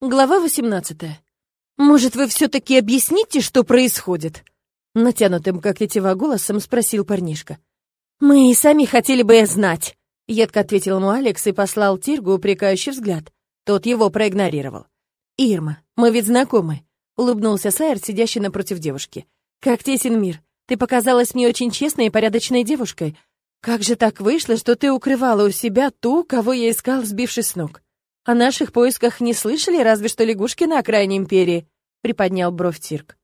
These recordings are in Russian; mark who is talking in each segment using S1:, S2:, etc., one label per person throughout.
S1: Глава 18. «Может, вы все-таки объясните, что происходит?» Натянутым, как тетива, голосом спросил парнишка. «Мы и сами хотели бы знать», — едко ответил ему Алекс и послал Тиргу упрекающий взгляд. Тот его проигнорировал. «Ирма, мы ведь знакомы», — улыбнулся Сайер, сидящий напротив девушки. «Как тесен мир. Ты показалась мне очень честной и порядочной девушкой. Как же так вышло, что ты укрывала у себя ту, кого я искал, сбившись с ног?» О наших поисках не слышали, разве что лягушки на окраине империи», — приподнял бровь Тирк.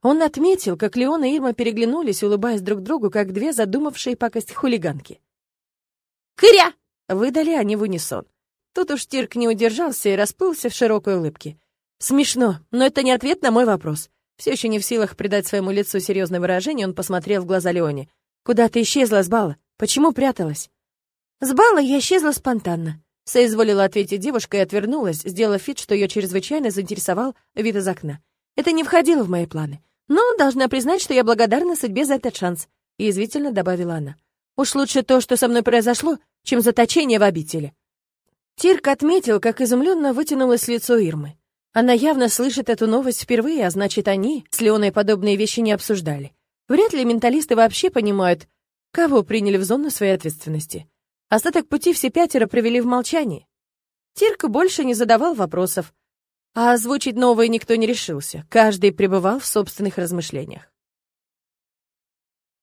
S1: Он отметил, как Леон и Ирма переглянулись, улыбаясь друг другу, как две задумавшие пакость хулиганки. «Кыря!» — выдали они в унисон. Тут уж Тирк не удержался и расплылся в широкой улыбке. «Смешно, но это не ответ на мой вопрос». Все еще не в силах придать своему лицу серьезное выражение, он посмотрел в глаза Леоне. «Куда ты исчезла с бала? Почему пряталась?» «С бала я исчезла спонтанно. Соизволила ответить девушка и отвернулась, сделав вид, что ее чрезвычайно заинтересовал вид из окна. Это не входило в мои планы. Но должна признать, что я благодарна судьбе за этот шанс, язвительно добавила она. Уж лучше то, что со мной произошло, чем заточение в обители. Тирк отметил, как изумленно вытянулось лицо Ирмы. Она явно слышит эту новость впервые, а значит, они с Леоной подобные вещи не обсуждали. Вряд ли менталисты вообще понимают, кого приняли в зону своей ответственности. Остаток пути все пятеро провели в молчании. Тирка больше не задавал вопросов, а озвучить новое никто не решился. Каждый пребывал в собственных размышлениях.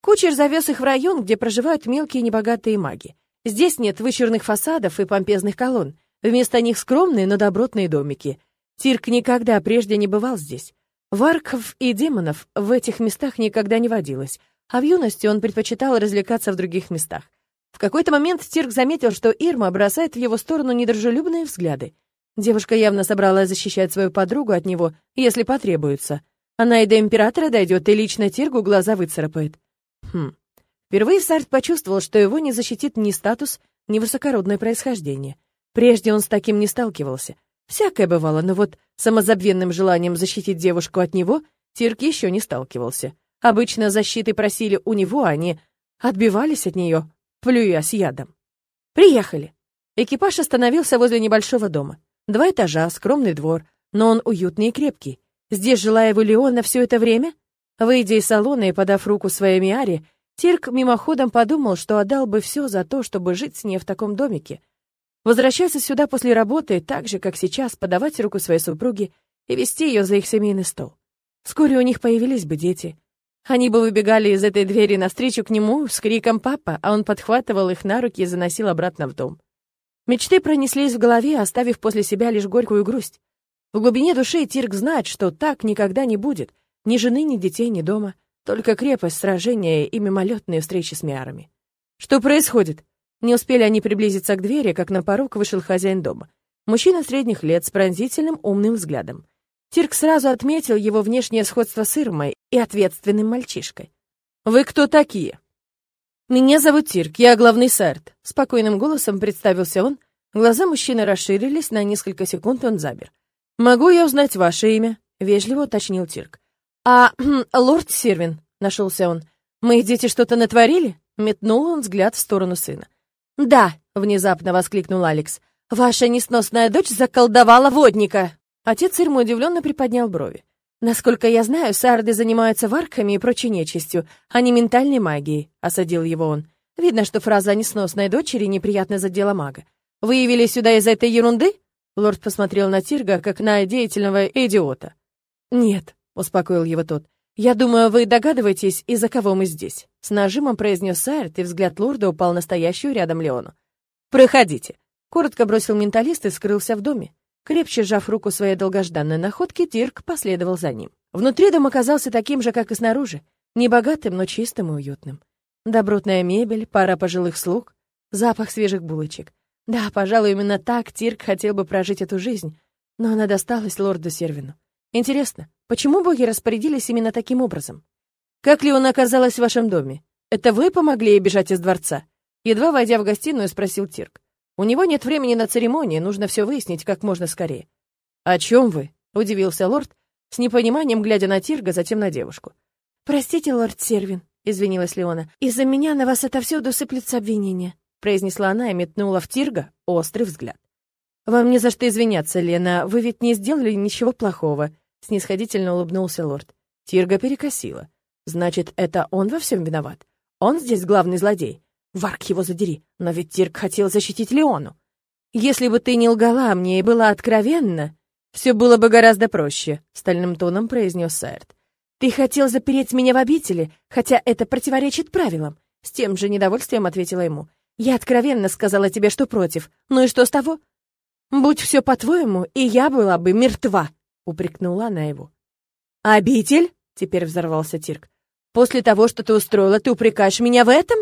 S1: Кучер завез их в район, где проживают мелкие небогатые маги. Здесь нет вычурных фасадов и помпезных колонн. Вместо них скромные, но добротные домики. Тирк никогда прежде не бывал здесь. Варков и демонов в этих местах никогда не водилось, а в юности он предпочитал развлекаться в других местах. В какой-то момент Тирк заметил, что Ирма бросает в его сторону недружелюбные взгляды. Девушка явно собралась защищать свою подругу от него, если потребуется. Она и до императора дойдет, и лично Тиргу глаза выцарапает. Хм. Впервые Сарт почувствовал, что его не защитит ни статус, ни высокородное происхождение. Прежде он с таким не сталкивался. Всякое бывало, но вот самозабвенным желанием защитить девушку от него Тирк еще не сталкивался. Обычно защиты просили у него, а они отбивались от нее, плюя с ядом. «Приехали!» Экипаж остановился возле небольшого дома. Два этажа, скромный двор, но он уютный и крепкий. Здесь жила его Леона все это время? Выйдя из салона и подав руку своей Миаре, Тирк мимоходом подумал, что отдал бы все за то, чтобы жить с ней в таком домике. Возвращаться сюда после работы, так же, как сейчас, подавать руку своей супруге и вести ее за их семейный стол. Вскоре у них появились бы дети. Они бы выбегали из этой двери навстречу к нему с криком «папа», а он подхватывал их на руки и заносил обратно в дом. Мечты пронеслись в голове, оставив после себя лишь горькую грусть. В глубине души Тирк знает, что так никогда не будет. Ни жены, ни детей, ни дома. Только крепость, сражения и мимолетные встречи с миарами. Что происходит? Не успели они приблизиться к двери, как на порог вышел хозяин дома. Мужчина средних лет с пронзительным умным взглядом. Тирк сразу отметил его внешнее сходство с Ирмой и ответственным мальчишкой. «Вы кто такие?» «Меня зовут Тирк, я главный сарт», — спокойным голосом представился он. Глаза мужчины расширились, на несколько секунд он замер. «Могу я узнать ваше имя?» — вежливо уточнил Тирк. «А, лорд Сервин», — нашелся он. «Мои дети что-то натворили?» — метнул он взгляд в сторону сына. «Да», — внезапно воскликнул Алекс. «Ваша несносная дочь заколдовала водника!» Отец Ирмы удивленно приподнял брови. «Насколько я знаю, сарды занимаются варками и прочей нечистью, а не ментальной магией», — осадил его он. «Видно, что фраза о несносной дочери неприятно задела мага. Вы явились сюда из-за этой ерунды?» Лорд посмотрел на Тирга, как на деятельного идиота. «Нет», — успокоил его тот. «Я думаю, вы догадываетесь, из-за кого мы здесь?» С нажимом произнес Сайрт, и взгляд лорда упал на стоящую рядом Леону. «Проходите», — коротко бросил менталист и скрылся в доме. Крепче сжав руку своей долгожданной находки, Тирк последовал за ним. Внутри дом оказался таким же, как и снаружи. Небогатым, но чистым и уютным. Добротная мебель, пара пожилых слуг, запах свежих булочек. Да, пожалуй, именно так Тирк хотел бы прожить эту жизнь, но она досталась лорду Сервину. Интересно, почему боги распорядились именно таким образом? Как ли он оказалась в вашем доме? Это вы помогли ей бежать из дворца? Едва войдя в гостиную, спросил Тирк. У него нет времени на церемонии, нужно все выяснить как можно скорее. «О чем вы?» — удивился лорд, с непониманием глядя на Тирга, затем на девушку. «Простите, лорд Сервин», — извинилась Леона. «Из-за меня на вас отовсюду сыплются обвинения», — произнесла она и метнула в Тирга острый взгляд. «Вам не за что извиняться, Лена, вы ведь не сделали ничего плохого», — снисходительно улыбнулся лорд. Тирга перекосила. «Значит, это он во всем виноват? Он здесь главный злодей? Варк его задери, но ведь Тирг хотел защитить Леону. Если бы ты не лгала мне и была откровенна, все было бы гораздо проще», — стальным тоном произнес Сайрт. «Ты хотел запереть меня в обители, хотя это противоречит правилам», — с тем же недовольствием ответила ему. «Я откровенно сказала тебе, что против. Ну и что с того? «Будь все по-твоему, и я была бы мертва», — упрекнула она его. «Обитель?» — теперь взорвался Тирк. «После того, что ты устроила, ты упрекаешь меня в этом?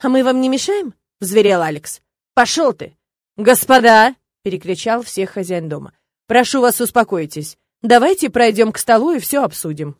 S1: А мы вам не мешаем?» — взверел Алекс. «Пошел ты!» «Господа!» — перекричал всех хозяин дома. «Прошу вас, успокойтесь. Давайте пройдем к столу и все обсудим».